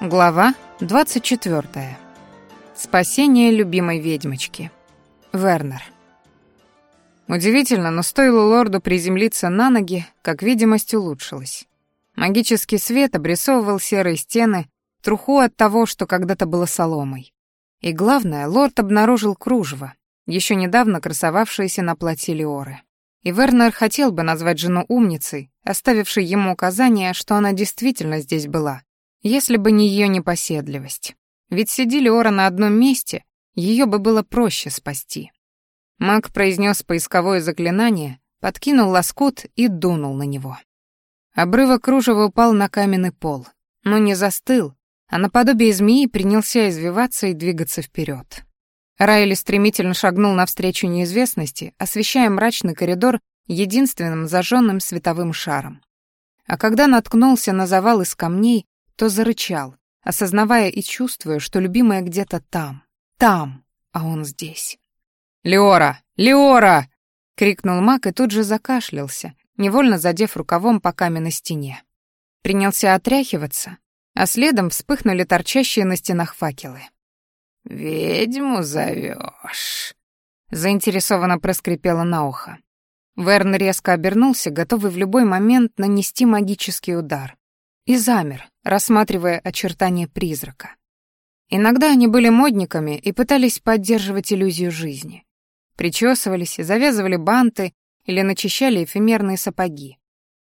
Глава 24. Спасение любимой ведьмочки. Вернер. Удивительно, но стоило лорду приземлиться на ноги, как видимость улучшилась. Магический свет обрисовывал серые стены, труху от того, что когда-то было соломой. И главное, лорд обнаружил кружево, еще недавно красовавшееся на платье Леоры. И Вернер хотел бы назвать жену умницей, оставившей ему указание, что она действительно здесь была, если бы не ее непоседливость. Ведь сиди Леора на одном месте, ее бы было проще спасти. Маг произнес поисковое заклинание, подкинул лоскут и дунул на него. Обрывок кружева упал на каменный пол, но не застыл, а наподобие змеи принялся извиваться и двигаться вперед. Райли стремительно шагнул навстречу неизвестности, освещая мрачный коридор единственным зажженным световым шаром. А когда наткнулся на завал из камней, то зарычал, осознавая и чувствуя, что любимая где-то там, там, а он здесь. «Леора! Леора!» — крикнул Мак и тут же закашлялся, невольно задев рукавом по каменной стене. Принялся отряхиваться, а следом вспыхнули торчащие на стенах факелы. «Ведьму зовешь?» — заинтересованно проскрипела на ухо. Верн резко обернулся, готовый в любой момент нанести магический удар и замер, рассматривая очертания призрака. Иногда они были модниками и пытались поддерживать иллюзию жизни. Причесывались, завязывали банты или начищали эфемерные сапоги.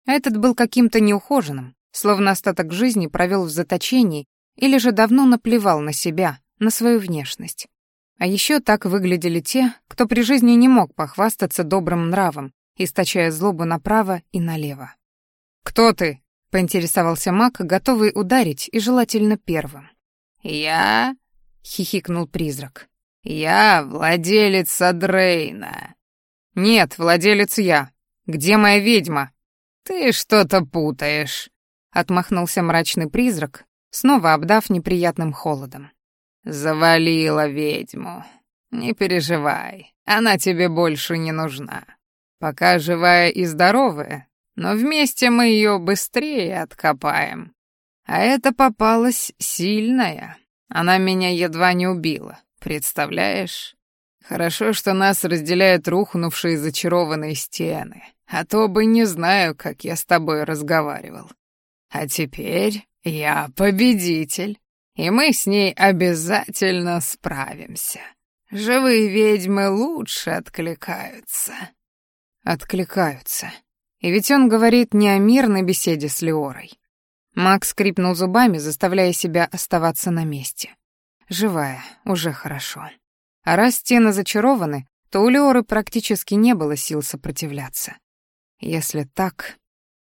Этот был каким-то неухоженным, словно остаток жизни провел в заточении или же давно наплевал на себя, на свою внешность. А еще так выглядели те, кто при жизни не мог похвастаться добрым нравом, источая злобу направо и налево. «Кто ты?» Поинтересовался маг, готовый ударить и желательно первым. «Я?» — хихикнул призрак. «Я владелец Адрейна». «Нет, владелец я. Где моя ведьма?» «Ты что-то путаешь», — отмахнулся мрачный призрак, снова обдав неприятным холодом. «Завалила ведьму. Не переживай, она тебе больше не нужна. Пока живая и здоровая, но вместе мы ее быстрее откопаем. А это попалась сильная. Она меня едва не убила, представляешь? Хорошо, что нас разделяют рухнувшие зачарованные стены, а то бы не знаю, как я с тобой разговаривал. А теперь я победитель, и мы с ней обязательно справимся. Живые ведьмы лучше откликаются. Откликаются. И ведь он говорит не о мирной беседе с Леорой. Макс скрипнул зубами, заставляя себя оставаться на месте. Живая, уже хорошо. А раз стены зачарованы, то у Леоры практически не было сил сопротивляться. Если так,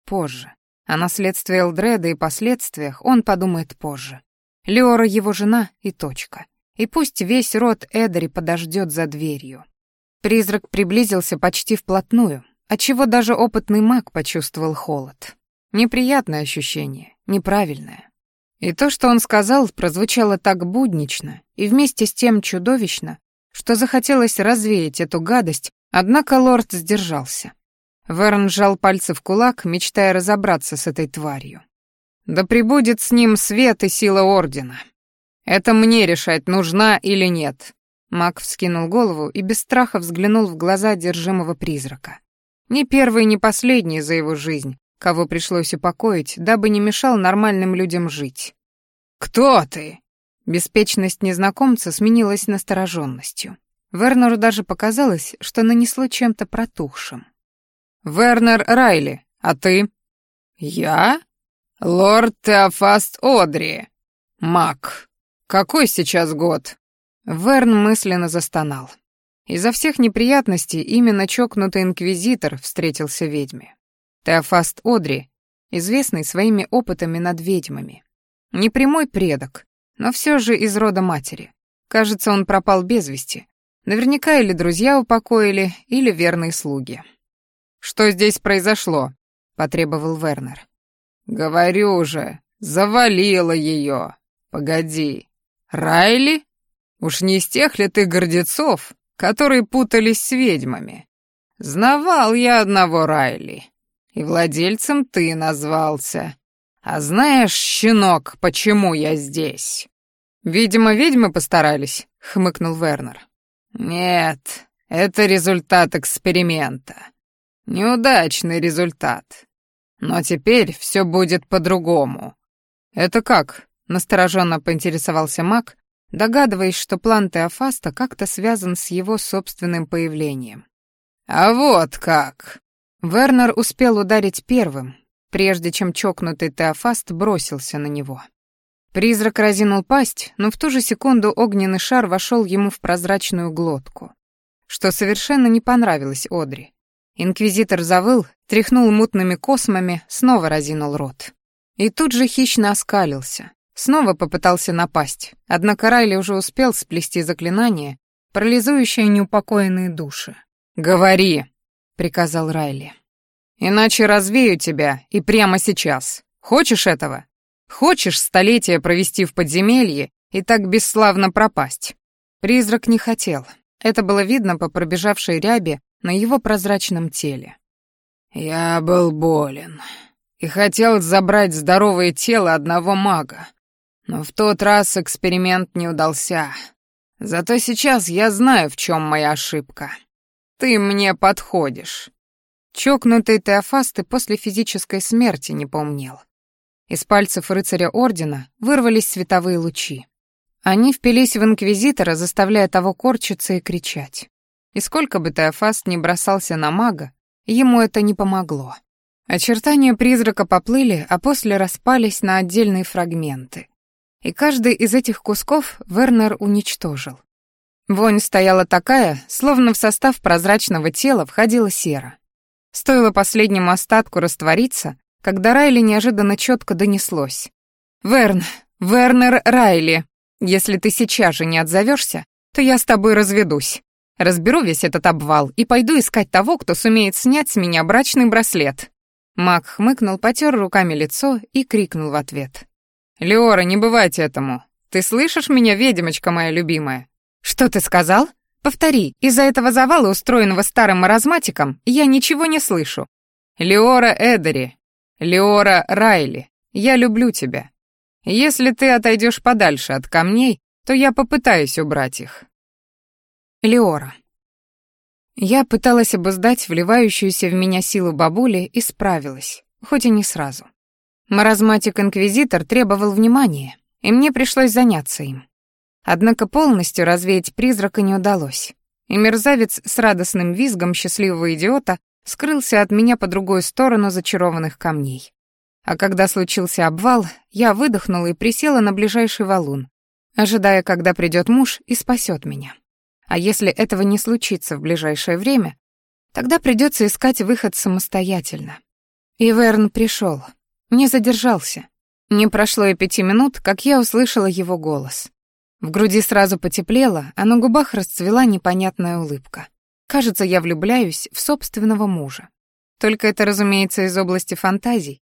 позже. О наследстве Элдреда и последствиях он подумает позже. Леора его жена и точка. И пусть весь род Эдери подождет за дверью. Призрак приблизился почти вплотную, отчего даже опытный маг почувствовал холод. Неприятное ощущение, неправильное. И то, что он сказал, прозвучало так буднично и вместе с тем чудовищно, что захотелось развеять эту гадость, однако лорд сдержался. Верн сжал пальцы в кулак, мечтая разобраться с этой тварью. «Да прибудет с ним свет и сила Ордена. Это мне решать, нужна или нет». Маг вскинул голову и без страха взглянул в глаза одержимого призрака. Не первый, не последний за его жизнь, кого пришлось упокоить, дабы не мешал нормальным людям жить. «Кто ты?» Беспечность незнакомца сменилась настороженностью. Вернеру даже показалось, что нанесло чем-то протухшим. «Вернер Райли, а ты?» «Я? Лорд Теофаст Одри. Мак. Какой сейчас год?» Верн мысленно застонал. Из-за всех неприятностей именно чокнутый инквизитор встретился ведьме. Теофаст Одри, известный своими опытами над ведьмами. Не прямой предок, но все же из рода матери. Кажется, он пропал без вести. Наверняка или друзья упокоили, или верные слуги. «Что здесь произошло?» — потребовал Вернер. «Говорю же, завалило ее. Погоди. Райли? Уж не из тех ли ты гордецов, которые путались с ведьмами. Знавал я одного Райли, и владельцем ты назвался. «А знаешь, щенок, почему я здесь?» «Видимо, ведьмы постарались», — хмыкнул Вернер. «Нет, это результат эксперимента. Неудачный результат. Но теперь все будет по-другому». «Это как?» — настороженно поинтересовался маг, догадываясь, что план Теофаста как-то связан с его собственным появлением. «А вот как!» Вернер успел ударить первым, прежде чем чокнутый Теофаст бросился на него. Призрак разинул пасть, но в ту же секунду огненный шар вошел ему в прозрачную глотку, что совершенно не понравилось Одри. Инквизитор завыл, тряхнул мутными космами, снова разинул рот. И тут же хищно оскалился. Снова попытался напасть, однако Райли уже успел сплести заклинание, парализующее неупокоенные души. «Говори!» — приказал Райли. «Иначе развею тебя, и прямо сейчас. Хочешь этого? Хочешь столетия провести в подземелье и так бесславно пропасть?» Призрак не хотел. Это было видно по пробежавшей рябе на его прозрачном теле. «Я был болен и хотел забрать здоровое тело одного мага, но в тот раз эксперимент не удался. Зато сейчас я знаю, в чем моя ошибка. Ты мне подходишь. Чокнутый Теофаст и после физической смерти не помнил. Из пальцев рыцаря Ордена вырвались световые лучи. Они впились в Инквизитора, заставляя того корчиться и кричать. И сколько бы Теофаст ни бросался на мага, ему это не помогло. Очертания призрака поплыли, а после распались на отдельные фрагменты и каждый из этих кусков Вернер уничтожил. Вонь стояла такая, словно в состав прозрачного тела входила сера. Стоило последнему остатку раствориться, когда Райли неожиданно четко донеслось. «Верн, Вернер Райли, если ты сейчас же не отзовешься, то я с тобой разведусь. Разберу весь этот обвал и пойду искать того, кто сумеет снять с меня брачный браслет». Мак хмыкнул, потер руками лицо и крикнул в ответ. «Леора, не бывать этому. Ты слышишь меня, ведьмочка моя любимая?» «Что ты сказал? Повтори, из-за этого завала, устроенного старым маразматиком, я ничего не слышу». «Леора Эдери, Леора Райли, я люблю тебя. Если ты отойдешь подальше от камней, то я попытаюсь убрать их». Леора. Я пыталась обуздать вливающуюся в меня силу бабули и справилась, хоть и не сразу. Маразматик-инквизитор требовал внимания, и мне пришлось заняться им. Однако полностью развеять призрака не удалось, и мерзавец с радостным визгом счастливого идиота скрылся от меня по другую сторону зачарованных камней. А когда случился обвал, я выдохнула и присела на ближайший валун, ожидая, когда придет муж и спасет меня. А если этого не случится в ближайшее время, тогда придется искать выход самостоятельно. И Верн пришел. Не задержался. Не прошло и пяти минут, как я услышала его голос. В груди сразу потеплело, а на губах расцвела непонятная улыбка. Кажется, я влюбляюсь в собственного мужа. Только это, разумеется, из области фантазий.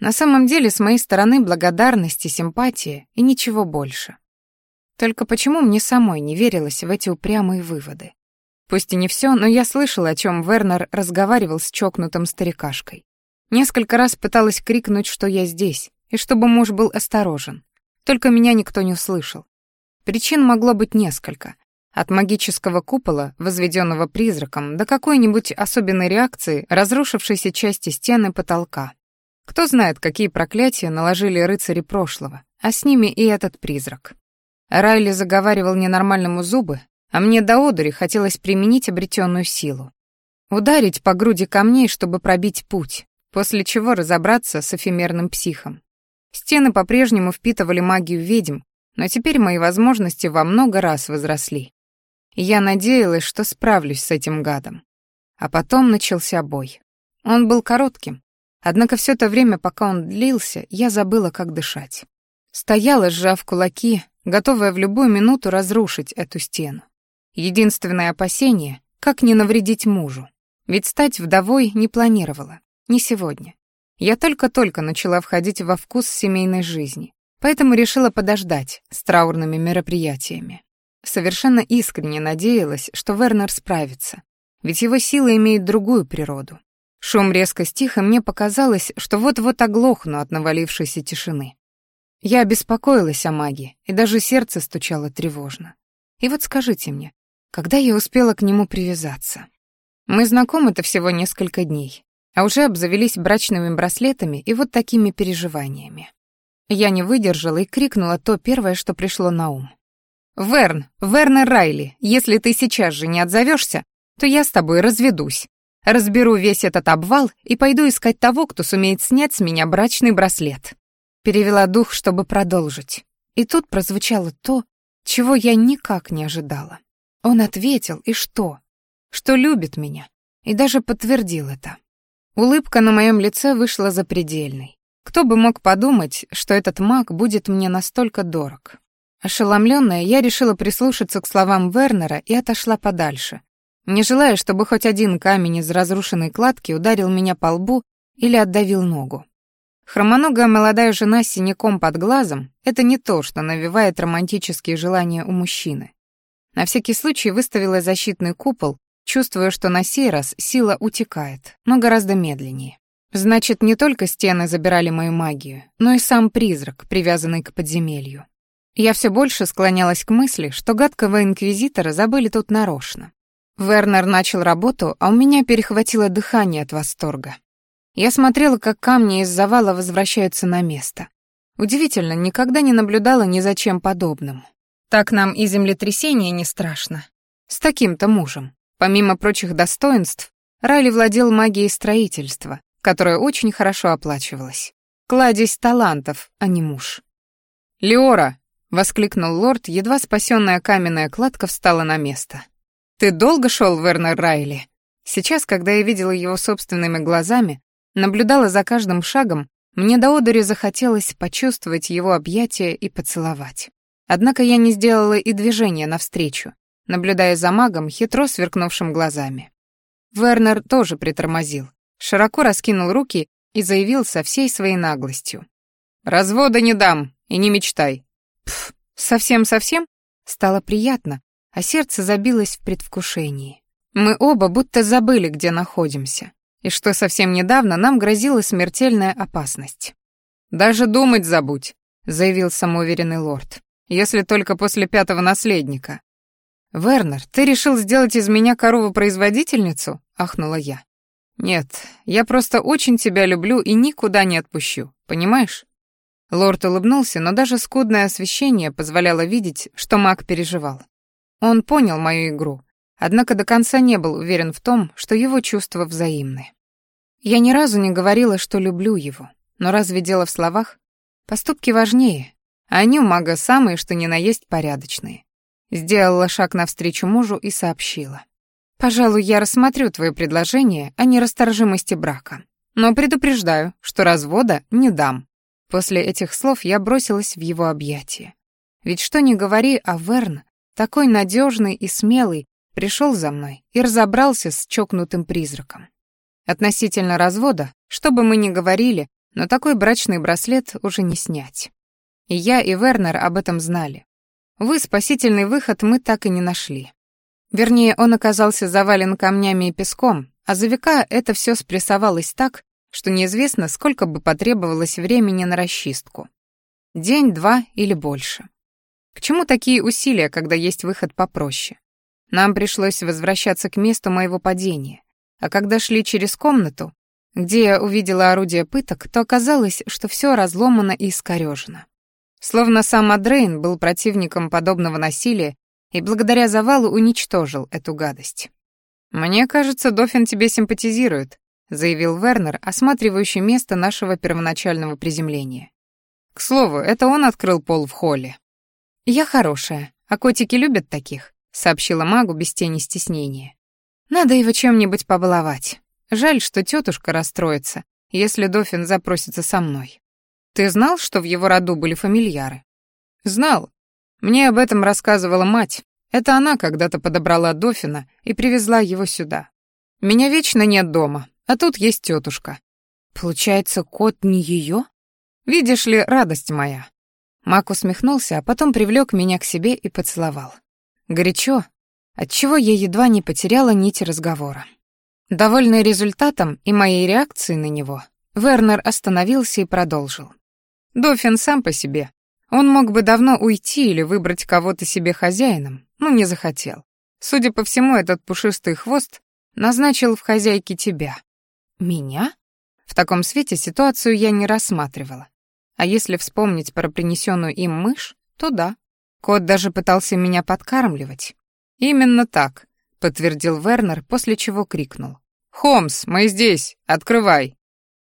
На самом деле, с моей стороны, благодарность и симпатия, и ничего больше. Только почему мне самой не верилось в эти упрямые выводы? Пусть и не все, но я слышала, о чем Вернер разговаривал с чокнутым старикашкой. Несколько раз пыталась крикнуть, что я здесь, и чтобы муж был осторожен. Только меня никто не услышал. Причин могло быть несколько. От магического купола, возведенного призраком, до какой-нибудь особенной реакции разрушившейся части стены потолка. Кто знает, какие проклятия наложили рыцари прошлого, а с ними и этот призрак. Райли заговаривал ненормальному зубы, а мне до одури хотелось применить обретенную силу. Ударить по груди камней, чтобы пробить путь, после чего разобраться с эфемерным психом. Стены по-прежнему впитывали магию ведьм, но теперь мои возможности во много раз возросли. Я надеялась, что справлюсь с этим гадом. А потом начался бой. Он был коротким, однако все то время, пока он длился, я забыла, как дышать. Стояла, сжав кулаки, готовая в любую минуту разрушить эту стену. Единственное опасение — как не навредить мужу. Ведь стать вдовой не планировала. Не сегодня. Я только-только начала входить во вкус семейной жизни, поэтому решила подождать с траурными мероприятиями. Совершенно искренне надеялась, что Вернер справится, ведь его сила имеет другую природу. Шум резко стих, и мне показалось, что вот-вот оглохну от навалившейся тишины. Я беспокоилась о маге, и даже сердце стучало тревожно. И вот скажите мне, когда я успела к нему привязаться? Мы знакомы-то всего несколько дней, а уже обзавелись брачными браслетами и вот такими переживаниями. Я не выдержала и крикнула то первое, что пришло на ум. «Верн, Вернер Райли, если ты сейчас же не отзовешься, то я с тобой разведусь. Разберу весь этот обвал и пойду искать того, кто сумеет снять с меня брачный браслет». Перевела дух, чтобы продолжить. И тут прозвучало то, чего я никак не ожидала. Он ответил, и что? Что любит меня, и даже подтвердил это. Улыбка на моем лице вышла запредельной. Кто бы мог подумать, что этот маг будет мне настолько дорог. Ошеломленная, я решила прислушаться к словам Вернера и отошла подальше, не желая, чтобы хоть один камень из разрушенной кладки ударил меня по лбу или отдавил ногу. Хромоногая молодая жена с синяком под глазом — это не то, что навевает романтические желания у мужчины. На всякий случай выставила защитный купол, чувствуя, что на сей раз сила утекает, но гораздо медленнее. Значит, не только стены забирали мою магию, но и сам призрак, привязанный к подземелью. Я все больше склонялась к мысли, что гадкого инквизитора забыли тут нарочно. Вернер начал работу, а у меня перехватило дыхание от восторга. Я смотрела, как камни из завала возвращаются на место. Удивительно, никогда не наблюдала ни за чем подобным. Так нам и землетрясение не страшно. С таким-то мужем. Помимо прочих достоинств, Райли владел магией строительства, которая очень хорошо оплачивалась. Кладезь талантов, а не муж. «Леора!» — воскликнул лорд, едва спасенная каменная кладка встала на место. «Ты долго шел, Вернер Райли?» Сейчас, когда я видела его собственными глазами, наблюдала за каждым шагом, мне до одури захотелось почувствовать его объятия и поцеловать. Однако я не сделала и движения навстречу, наблюдая за магом, хитро сверкнувшим глазами. Вернер тоже притормозил, широко раскинул руки и заявил со всей своей наглостью. «Развода не дам, и не мечтай». Пф, совсем-совсем? Стало приятно, а сердце забилось в предвкушении. Мы оба будто забыли, где находимся, и что совсем недавно нам грозила смертельная опасность. «Даже думать забудь», — заявил самоуверенный лорд, «если только после пятого наследника». «Вернер, ты решил сделать из меня корову-производительницу?» — ахнула я. «Нет, я просто очень тебя люблю и никуда не отпущу, понимаешь?» Лорд улыбнулся, но даже скудное освещение позволяло видеть, что маг переживал. Он понял мою игру, однако до конца не был уверен в том, что его чувства взаимны. Я ни разу не говорила, что люблю его, но разве дело в словах? Поступки важнее, а они у мага самые, что ни на есть порядочные. Сделала шаг навстречу мужу и сообщила. «Пожалуй, я рассмотрю твое предложение о нерасторжимости брака, но предупреждаю, что развода не дам». После этих слов я бросилась в его объятия. Ведь что ни говори, а Верн такой надежный и смелый, пришел за мной и разобрался с чокнутым призраком. Относительно развода, что бы мы ни говорили, но такой брачный браслет уже не снять. И я, и Вернер об этом знали. Вы спасительный выход мы так и не нашли. Вернее, он оказался завален камнями и песком, а за века это все спрессовалось так, что неизвестно, сколько бы потребовалось времени на расчистку. День, два или больше. К чему такие усилия, когда есть выход попроще? Нам пришлось возвращаться к месту моего падения, а когда шли через комнату, где я увидела орудие пыток, то оказалось, что все разломано и искорёжено. Словно сам Адрейн был противником подобного насилия и благодаря завалу уничтожил эту гадость. «Мне кажется, Дофин тебе симпатизирует», заявил Вернер, осматривающий место нашего первоначального приземления. «К слову, это он открыл пол в холле». «Я хорошая, а котики любят таких», — сообщила магу без тени стеснения. «Надо его чем-нибудь побаловать. Жаль, что тетушка расстроится, если Дофин запросится со мной. Ты знал, что в его роду были фамильяры?» «Знал. Мне об этом рассказывала мать. Это она когда-то подобрала Дофина и привезла его сюда. Меня вечно нет дома, а тут есть тетушка. Получается, кот не ее? Видишь ли, радость моя. Мак усмехнулся, а потом привлек меня к себе и поцеловал. Горячо, отчего я едва не потеряла нити разговора. Довольный результатом и моей реакцией на него, Вернер остановился и продолжил. Дофин сам по себе. Он мог бы давно уйти или выбрать кого-то себе хозяином, но не захотел. Судя по всему, этот пушистый хвост назначил в хозяйке тебя. Меня? В таком свете ситуацию я не рассматривала. А если вспомнить про принесенную им мышь, то да. Кот даже пытался меня подкармливать. Именно так, подтвердил Вернер, после чего крикнул. «Холмс, мы здесь! Открывай!»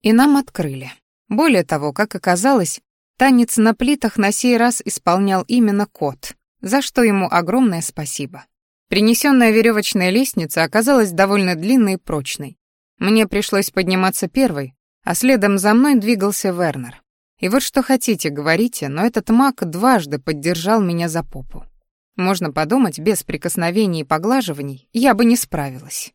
И нам открыли. Более того, как оказалось, танец на плитах на сей раз исполнял именно кот, за что ему огромное спасибо. Принесенная веревочная лестница оказалась довольно длинной и прочной. Мне пришлось подниматься первой, а следом за мной двигался Вернер. И вот что хотите, говорите, но этот маг дважды поддержал меня за попу. Можно подумать, без прикосновений и поглаживаний я бы не справилась.